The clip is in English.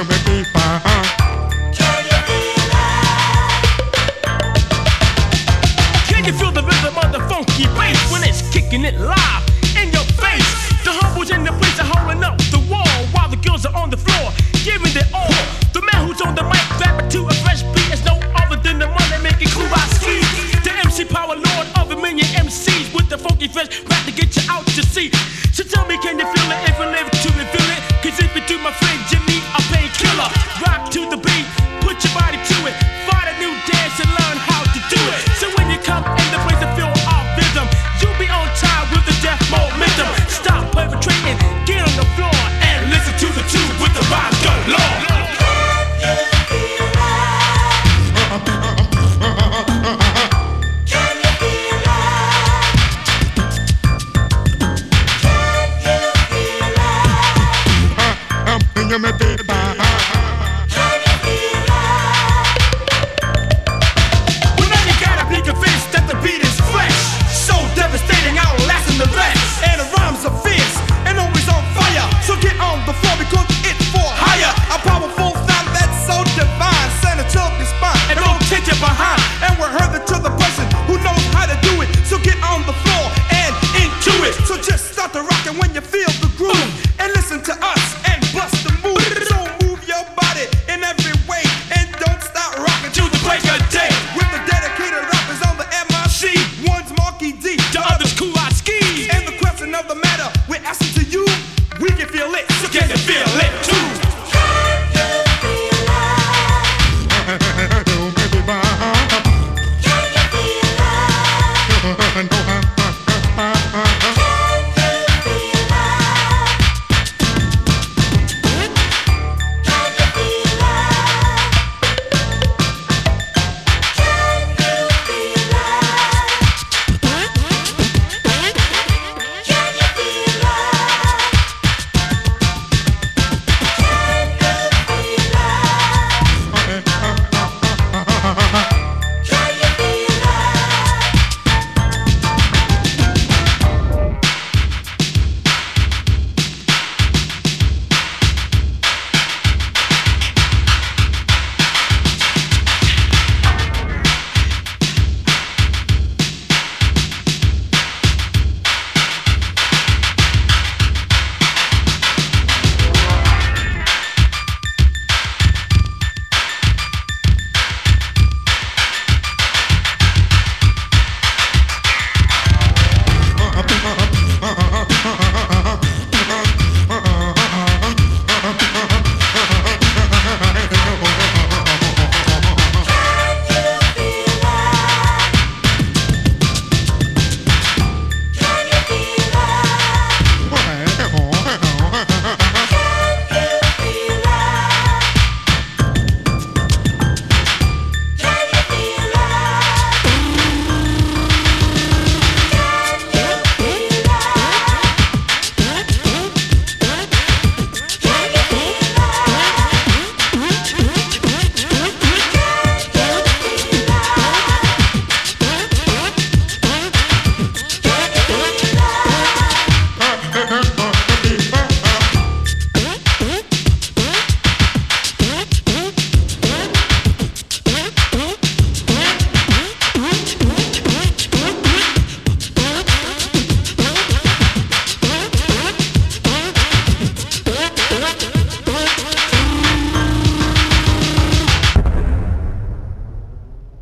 Uh-huh. Can you feel it? Can you feel the rhythm of the funky bass when it's kicking it live in your face? The humpers and the bitches are holding up the wall while the girls are on the floor giving it all. The man who's on the mic rapping to a fresh beat is no other than the money making The MC power lord of a million MCs with the funky to get you out to see. So tell me, can